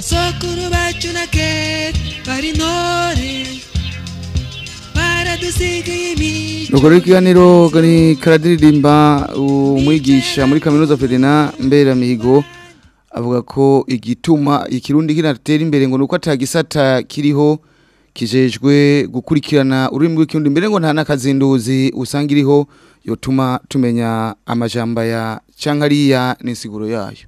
Socorro bate na barinore e dukora e ikiganiro kari karadiridimba umwigisha muri kaminuza Mbera mihigo avuga ko igituma ikirundi kinatera imbere ngo nuko atagisata kiriho kijejwe gukurikirana ururimi rw'ikirundi mbere ngo nta nakazinduzi usanga yotuma tumenya amajamba ya cankariya n'insiguro yayo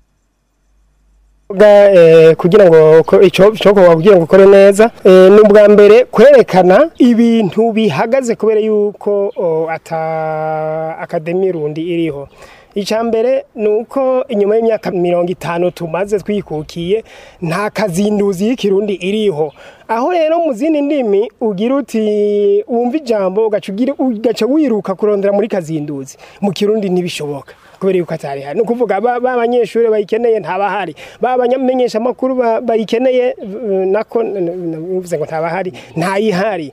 Eh, kugira ngo icyo kugira ngo ukore neza eh, ni ubwa mbere kwerekana ibintu bihagaze kubera yuko akademi rundi iriho icya mbere ni uko inyuma y'imyaka mirongo itanu tumaze twikukiye nta kazinduzi y'ikirundi iriho aho rero mu zindi ndimi ugira uti wumva ijambo ugaca wiruka kurondera muri kazinduzi mu kirundi ntibishoboka kubera yuko atari hari ni ukuvuga ba banyeshuri bayikeneye ntabahari ba banyamenyesha bayikeneye eh, nako bivuze ngo ntabahari ntayihari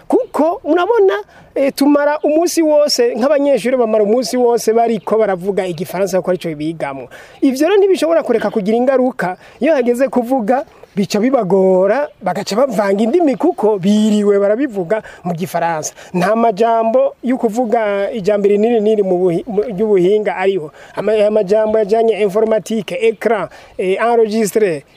kuko murabona eh, tumara umunsi wose nk'abanyeshuri bamara umunsi wose bariko baravuga igifaransa kuko aricyo bigamo ibyo rero ntibishobora kureka kugira bikagira ingaruka iyo hageze kuvuga bica bibagora bagaca bavanga indimi kuko biriwe barabivuga mu gifaransa nta majambo yo kuvuga ijambo rinini niri ry'ubuhinga ariho amajambo yajyanye informatike ekara eh, enregistre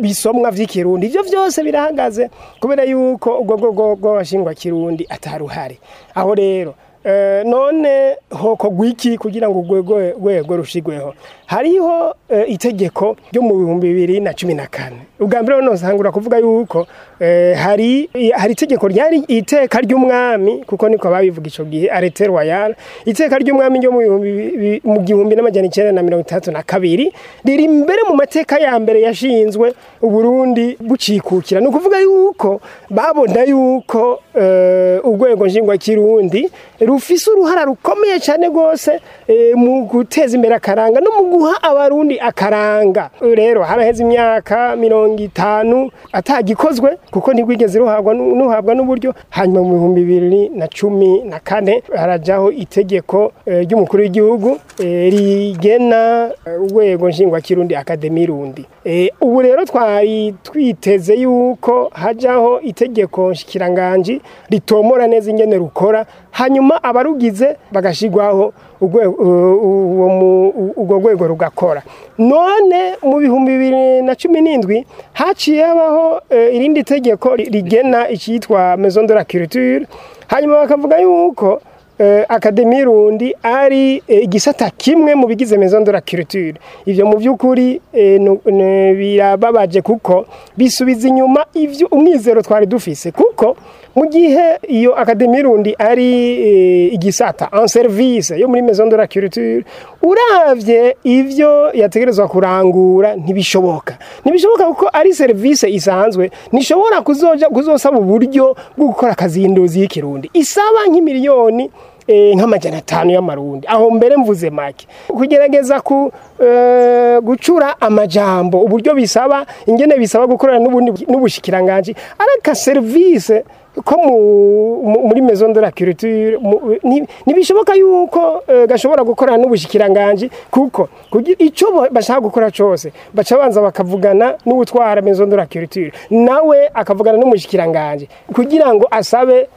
bisomwa by'ikirundi ibyo byose birahagaze kubera yuko ubwo bwoko bw'abashingwakirundi ataruhari aho rero none hoko gwiki kugira ngo urwego rushigweho hariho itegeko ryo mu bihumbi bibiri na cumi na kane ubwa mbere noneho usanga kuvuga yuko Eh, hari hari itegeko ryari iteka ry'umwami kuko niko babivuga icyo gihe arete royale iteka ry'umwami ryo mu gihumbi n'amajyana icyenda na mirongo itandatu na kabiri riri imbere mu mateka ya mbere yashinzwe uburundi bucikukira ni ukuvuga yuko babona yuko eh, urwego nshingwakirundi rufise uruhara rukomeye cyane rwose eh, mu guteza imbere akaranga no mu guha abarundi akaranga rero haraheze imyaka mirongo itanu atagikozwe kuko ntigwigeze ruhabwa n'uburyo hanyuma mu bihumbi bibiri na cumi na kane harajyaho itegeko eh, ry'umukuru w'igihugu eh, rigena eh, urwego nshingwakirundi akademi rundi ubu rero twari twiteze yuko hajyaho itegeko nshyikiranganji ritomora neza ingene rukora hanyuma abarugize bagashyirwaho urwo rwego rugakora none mu bihumbi bibiri na cumi n'indwi haciye e, irindi tegeko rigena icyitwa mezondora kiriture hanyuma bakavuga yuko Eh, akademi rundi ari eh, igisata kimwe mu bigize maison de la ibyo mu by'ukuri eh, birababaje kuko bisubiza inyuma ibyo umwizero twari dufise kuko mu gihe iyo akademi rundi ari igisata en service yo muri maison de la urabye ibyo yategerezwa kurangura ntibishoboka ntibishoboka kuko ari serivisi isanzwe ntishobora kuzosaba uburyo bwo gukora akazinduzi y'ikirundi isaba nk'imiliyoni Eh, nk'amajyana atanu y'amarundi aho mbere mvuze make kugerageza ku eh, gucura amajambo uburyo bisaba ingene bisaba gukorana nubushyikiranganji ariko serivisi ko muri mezo ndoracuriture ntibishoboka yuko eh, gashobora gukorana n’ubushyikiranganji kuko icyo bashaka gukora cyose baca banza bakavugana n'utwara mezo ndoracuriture nawe akavugana n'umushikiranganji kugira ngo asabe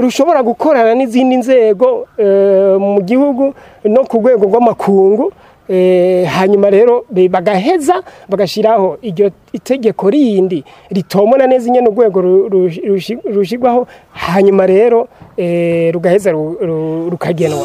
rushobora gukorana n'izindi nzego mu gihugu no ku rwego rw'amakungu Eh, hanyuma rero bagaheza bagashyiraho iryo itegeko rindi ritomona neza inyene urwego rushyirwaho hanyuma rero eh, rugaheza rukagenwa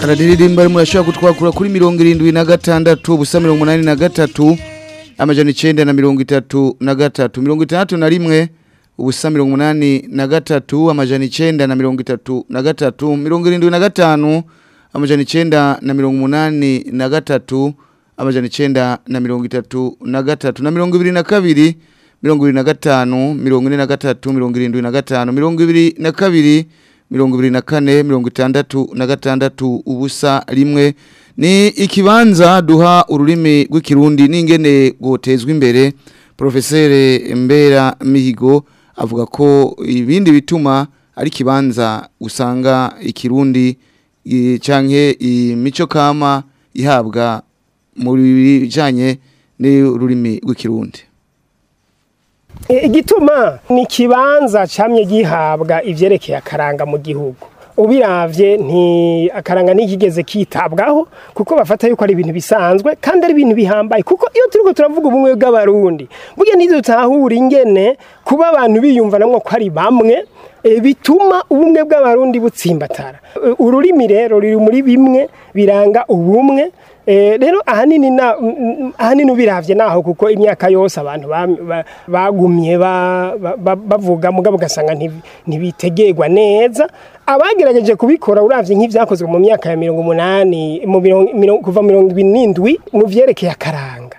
kararirimba murashobora kutwakura kuri mirongo irindwi na gatandatu ubusa mirongo inani na gatatu amajana icyenda na mirongo itatu na gatatu mirongo itandatu na rimwe ubusa mirongo umunani na gatatu amajana icyenda na mirongo itatu na gatatu mirongo irindwi na gatanu amajana icyenda na mirongo umunani na gatatu amajana icyenda na mirongo itatu na gatatu na mirongo ibiri na kabiri mirongo ibiri na gatanu mirongo ine na gatatu mirongo irindwi na gatanu mirongo ibiri na kabiri mirongo ibiri na kane mirongo itandatu na gatandatu ubusa rimwe ni ikibanza duha ururimi rw'ikirundi n'ingene rwotezwa imbere porofeseri mbera mihigo avuga ko ibindi bituma ari kibanza usanga ikirundi cyangwa imico kama ihabwa mu bijyanye n'ururimi rw'ikirundi igituma ni kibanza camye gihabwa ibyerekeye akaranga mu gihugu ubiravye nti akaranga nikigeze kitabwaho kuko bafata yuko ari ibintu bisanzwe kandi ari ibintu bihambaye kuko iyo turiko turavuga ubumwe bw'abarundi burya ntidutahura ingene kuba abantu biyumvanamo ko ari bamwe eh, bituma ubumwe bw'abarundi butsimbatara eh, ururimi rero riri muri bimwe biranga ubumwe eh, rero ahanini ahanini ubirabye naho kuko imyaka yose abantu bagumye bavuga mugabo ugasanga ntibitegerwa neza abagerageje kubikora urabye nk'ibyakozwe mu myaka ya mirongo umunani kuva mirongo irindwi mu byerekeye akaranga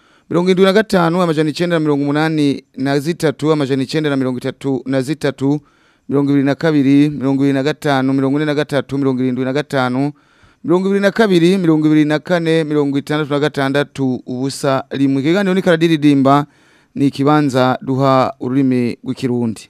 mirongo indwi na gatanu amajana icenda na mirongo munani na zitatu amajana icenda na mirongo tatu na zitatu mirongo ibiri na kabiri mirongo ibiri na gatanu mirongo ine na gatatu mirongo irindwi na gatanu mirongo ibiri na kabiri mirongo ibiri na kane mirongo itandatu tu uvusa ubusa rimwe ikiganiro ni dimba ni ikibanza duha ururimi rw'ikirundi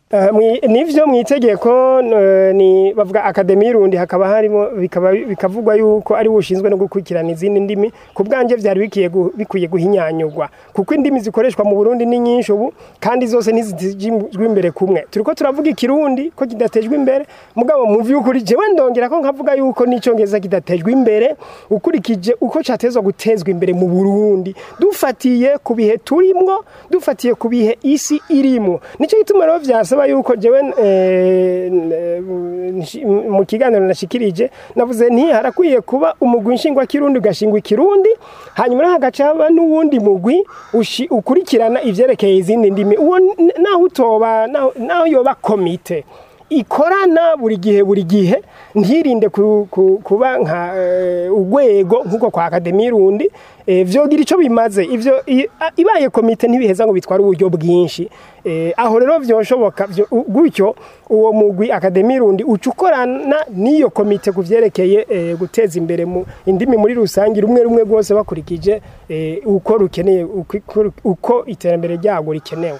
Eh, nibyo mu itegeko eh, ni bavuga akademi y'urundi hakaba harimo bikaba bikavugwa yuko ari ushinzwe no gukurikirana izindi ndimi ku bwanjye byari bikwiye guhinyanyurwa kuko indimi zikoreshwa mu burundi ni nyinshi ubu kandi zose ntizitejwe imbere kumwe turi turavuga ikirundi ko kidatejwe imbere mugabo mu by'ukuri jewe ndongera ko nkavuga yuko n'icyongereza kidatejwe imbere ukurikije uko cyatezwa gutezwa imbere mu burundi dufatiye ku bihe turimo dufatiye ku bihe isi irimo nicyo gituma rero byasaba biraba yuko jewe eh, mu kiganiro nashikirije navuze nti harakwiye kuba umugwi nshingwa kirundi ugashingwa ikirundi hanyuma hagaca haba n'uwundi mugwi ukurikirana ibyerekeye izindi ndimi uwo naho utoba naho yoba komite ikorana buri gihe buri gihe ntirinde kuba nka eh, urwego nk'uko kwa akademi y'urundi byogira eh, icyo bimaze ibyo ibaye komite ntibiheza ngo bitware uburyo bwinshi eh, aho rero byoshoboka gutyo uwo mugwi akademi y'urundi uca ukorana n'iyo komite ku byerekeye guteza imbere mu indimi muri rusange rumwe rumwe rwose bakurikije uko rukeneye uko iterambere ryabo rikenewe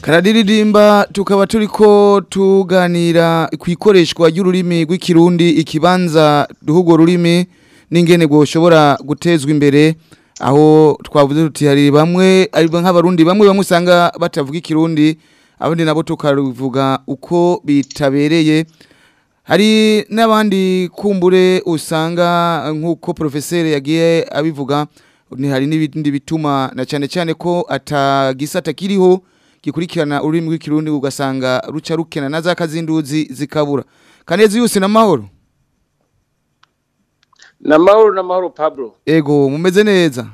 karadiridimba tukaba turiko tuganira ku ikoreshwa ry'ururimi rw'ikirundi ikibanza duhugo rurimi n'ingene gwoshobora gutezwa imbere aho twavuze tuti hari bamwe ari nk'abarundi bamwe bamusanga batavuga ikirundi abandi nabo tukaruvuga uko bitabereye hari n'abandi kumbure usanga nk'uko profeseri yagiye abivuga ni hari n'ibindi bituma na cyane cyane ko atagisata kiriho gikurikirana ururimi rw'ikirundi ugasanga ruca rukena na za zikabura kanezi yose na mahoro na mahoro na mahoro Pablo ego mumeze neza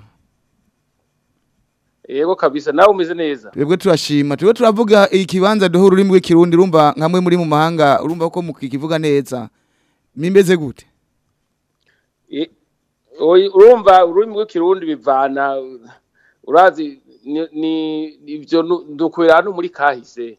yego kabisa nawe umeze neza twebwe turashima twebwe turavuga ikibanza duhura ururimi rw'ikirundi rumva nkamwe muri mu mahanga urumva ko mukikivuga neza mimeze gute urumva ururimi rw'ikirundi bivana urazi ni ibyo dukurira hano muri kahise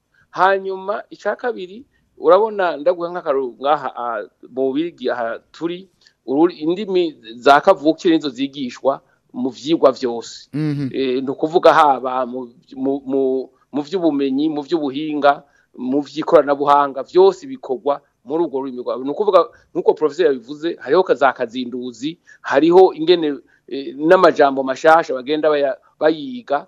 hanyuma icya kabiri urabona ndaguha nk'akaruru nk'aha mu bigi turi indimi za kavukire nizo zigishwa mu byigwa byose mhm. e, ni ukuvuga haba mu by'ubumenyi mu by'ubuhinga mu by'ikoranabuhanga byose bikorwa muri urwo rurimi rwawe ni ukuvuga nk'uko porofeseri yabivuze hariho za kazinduzi hariho ingene Eh, n'amajambo mashasha bagenda bayiga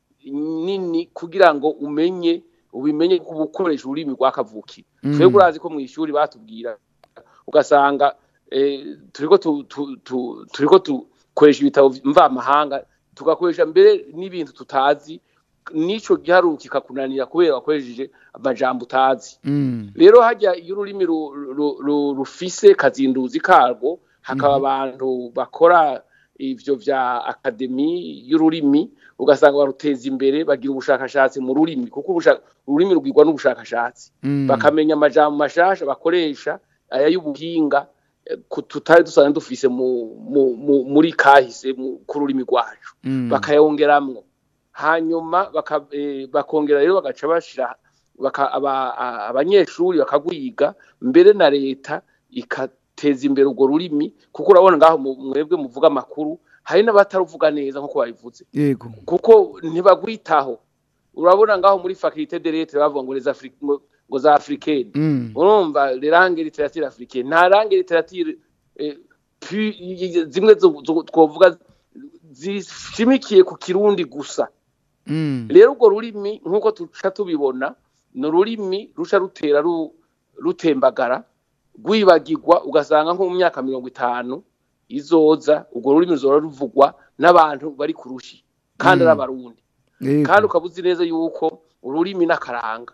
nini kugira ngo umenye ubimenye ubukoresha ururimi rwa kavukire mm. twebwe ko mu ishuri batubwira ugasanga eh, turi ko dukoresha ibitabo mvamahanga tugakoresha mbere n'ibintu tutazi n'icyo giharuka kikakunanira kubera wakoresheje amajambo utazi mm. rero hajya iyo ururimi rufise kazinduzi karwo hakaba mm-hmm. abantu bakora ibyo bya akademi y'ururimi ugasanga baruteza imbere bagira ubushakashatsi mu rurimi kuko ururimi rugirwa n'ubushakashatsi mm. bakamenya amajambo mashasha bakoresha aya y'ubuhinga eh, tutari dusanzwe dufise muri kahise ku rurimi rwacu mm. bakayongeramwo hanyuma eh, bakongera rero bagaca bashyira abanyeshuri bakagwiga mbere na leta ikata teza imbere urwo rurimi kuko urabona ngaho mwebwe muvuga amakuru hari n'abataruvuga neza nk'uko babivuze yego kuko ntibagwitaho urabona ngaho muri faculté de lettre bavuga ngo les ngo za africaine mm. urumva le langue africaine nta langue littérature eh, zimwe twovuga zishimikiye ku kirundi gusa mm. rero ubwo rurimi nk'uko tuca tubibona ni ururimi ruca rutera rutembagara rwibagirwa ugasanga nko mu myaka mirongo itanu izoza urwo rurimi ruzora ruvugwa n'abantu bari kurushi kandi ari mm. kandi ukaba neza yuko ururimi n'akaranga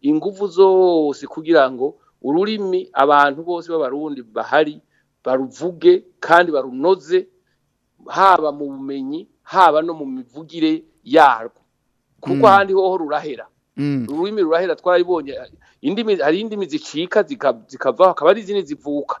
ingufu zose kugira ngo ururimi abantu bose b'abarundi bahari baruvuge kandi barunoze haba mu bumenyi haba no mu mivugire yarwo kuko ahandi mm. hoho rurahera mm. ururimi rurahera twarabibonye hari indimi zicika zikava akaba ari izindi zivuka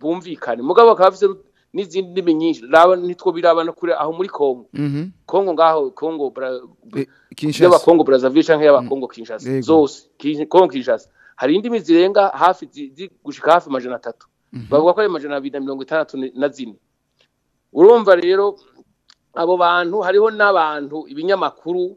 bumvikane mugabo bakaba bafite n'izindi ndimi nyinshi nitwo birabana kure aho muri kongo kongo mhm. ngaho kongo eh, y'abakongo brazzaville cyangwa y'abakongo mm. kinshasa zose kongo kinshasa hari indimi zirenga hafi gushika hafi amajana atatu mhm. bavuga ko ari amajana abiri na mirongo itandatu na zine urumva rero abo bantu hariho n'abantu ibinyamakuru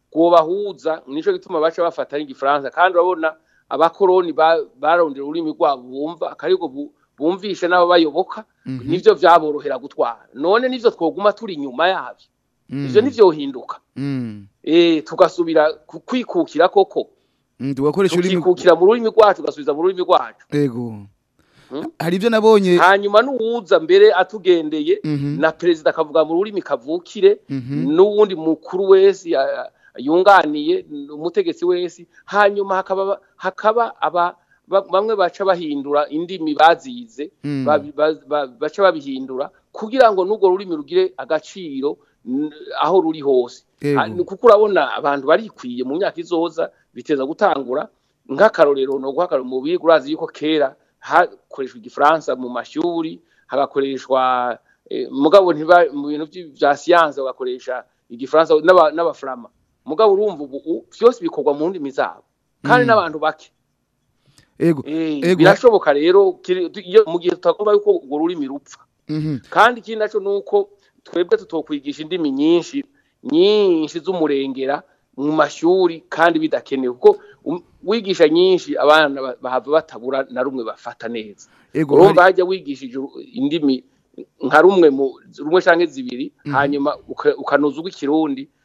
rwobahuza nicyo gituma baca bafata n'igifaransa kandi urabona abakoroni barondera ururimi rwabo bumva akariko bumvisha n'abo bayoboka mhm. nivyo vyaborohera gutwara none nivyo twoguma turi inyuma yabyo mhm. ivyo ntivyohinduka mhm. eh, tugasubira kwikukira koko tukikukira mu rurimi rwacu tugasubiza mu rurimi rwacu hmm? hari ibyo nabonye hanyuma n'uwuza mbere atugendeye na perezida akavuga mu rurimi kavukire n'uwundi mukuru wese yunganiye umutegetsi wese hanyuma hakaba hakaba aba bamwe baca bahindura indimi bazize hmm. baca babihindura kugira ngo nubwo rurimi rugire agaciro aho ruri hose kuko urabona abantu barikwiye mu myaka izoza biteza gutangura nk'akarorero ni uguhagarara mu biga urazi yuko kera hakoreshwa igifaransa mu mashuri hagakoreshwa eh, mugabo mu bintu bya siyanse bagakoresha igifaransa n’abaframa mugabo urumva ubu byose bikorwa mu ndimi zabo kandi mm. n'abantu bake eh, birashoboka rero mu gihe tutagomba yuko urwo rurimi rupfa mm-hmm. kandi ikindi nacyo ni uko twebwe tutokwigisha indimi nyinshi nyinshi z'umurengera mu mashuri kandi bidakenewe kuko um, wigisha nyinshi abana bahava batabura na rumwe bafata neza urumva hajya wigisha indimi nka rumwe mu rumwe cyangwa zibiri mm-hmm. hanyuma ukanoza urw'ikirundi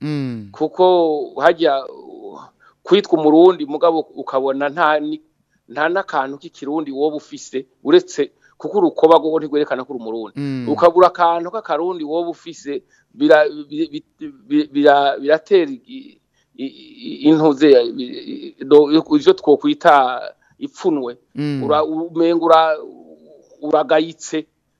hmm. kuko hajya kwitwa umurundi mugabo ukabona nta nta n'akantu k'ikirundi wowe ufise uretse kuko urukoba rwo ntigwerekana ko umurundi mm. ukabura akantu k'akarundi wowe ufise biratera intuze ibyo twokwita ipfunwe mm. umenya uragayitse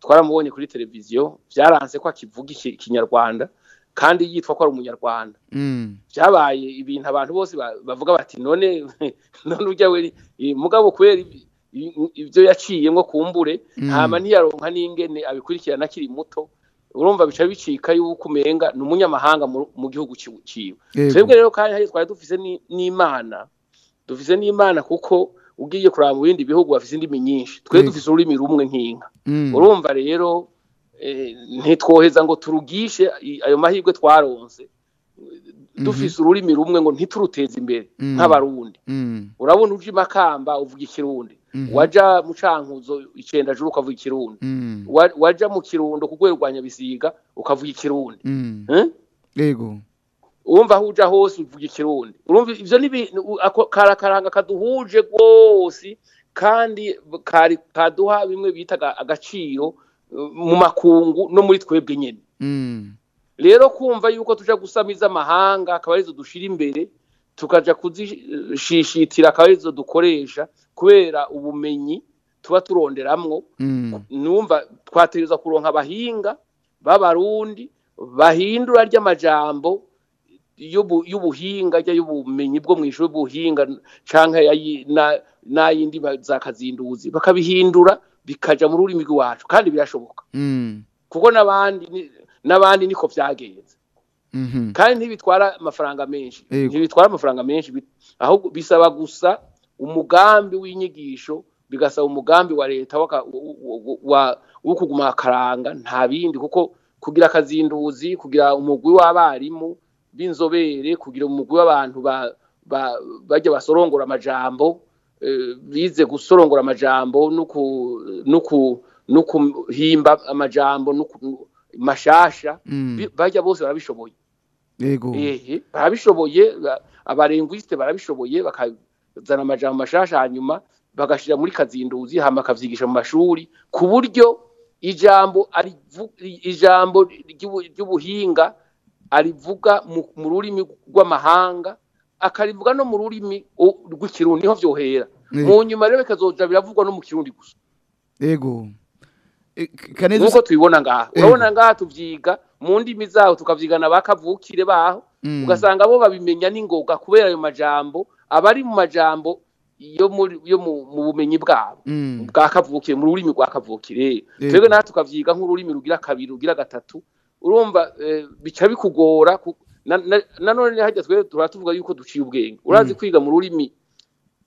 twaramubonye kuri televiziyo byaranze ko akivuga ikinyarwanda kandi yitwa ko ari umunyarwanda mm. byabaye ibintu abantu bose bavuga bati none none ujya we mugabo kubera ibyo yaciyemo kumbure ntama mm. ntiyaronka n'ingene abikurikirana akiri muto urumva bica bicika yuko umenga ni mu gihugu cyiwe twebwe rero kandi hari twari dufise n'imana dufise n'imana kuko ugiye kuraba mu bindi bihugu bafise indimi nyinshi twe dufise ururimi rumwe nk'inka mm. urumva rero eh, ntitwoheza ngo turugishe ayo mahirwe twaronze mhm. dufise ururimi rumwe ngo ntituruteze imbere mm. nk'abarundi mm. urabona uje imakamba uvuga ikirundi Mhm. waja mu cankuzo icyenda juru ukavuga ikirundi mhm. wajya mu kirundo ku rwego ukavuye nyabisiga ukavuga ikirundi mhm. eh? yego wumva aho hose uvuga ikirundi urumva ibyo ni karakaranga kaduhuje rwose kandi kaduha bimwe bitaga agaciro uh, mu makungu no muri twebwe nyine rero kumva yuko tuja gusamiza amahanga akaba arizo dushira imbere tukajya kuzishishitira akabizo dukoresha kubera ubumenyi tuba turonderamwo mm. numva twategereza kuronka abahinga b'abarundi bahindura ry'amajambo y'ubuhinga y'ubumenyi bwo mu ishuri y'ubuhinga cyangwa n'ayindi za kazinduzi bakabihindura bikajya mu rurimi rw'iwacu kandi birashoboka mm. kuko n'abandi niko byagenze Mhm. kandi ntibitwara amafaranga menshi ntibitwara amafaranga menshi ahubwo bisaba gusa umugambi w'inyigisho bigasaba umugambi wa leta wo kuguma akaranga nta bindi kuko kugira akazinduzi kugira umugwi w'abarimu b'inzobere kugira umugwi w'abantu bajya basorongora amajambo eh, bize gusorongora amajambo no kuhimba amajambo mashasha mm. bajya bose barabishoboye yego barabishoboye abarengwisite barabishoboye bakazana amajambo mashasha hanyuma bagashyira muri kazinduzi hama bakavyigisha mu mashuri ku buryo ijambo ijambo ry'ubuhinga arivuga mu rurimi rw'amahanga akarivuga no mu rurimi rw'ikirundi niho byohera mu nyuma rero bikazoja biravugwa no mu kirundi gusa yego e, nk'uko tubibona ngaha urabona ngaha tubyiga mu ndimi zaho tukabyigana bakavukire baho mm. ugasanga bo babimenya n'ingoga kubera ayo majambo abari mu majambo yo yo mu bumenyi bwabo mm. bwa kavukire mu rurimi rwa kavukire twebwe nawe tukabyiga nk'ururimi rugira kabiri rugira gatatu urumva eh, bica bikugora nanone hajya twe tuvuga yuko duciye ubwenge mm. urazi kwiga mu rurimi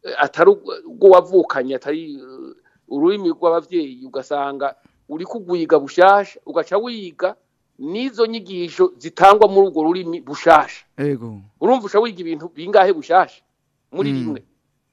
eh, atari urwo wavukanye atari eh, ururimi rw'ababyeyi ugasanga uri kugwiga bushyashya ugaca wiga n'izo nyigisho zitangwa muri urwo rurimi bushasha urumva ushobora wiga ibintu bingahe bushasha muri hmm. rimwe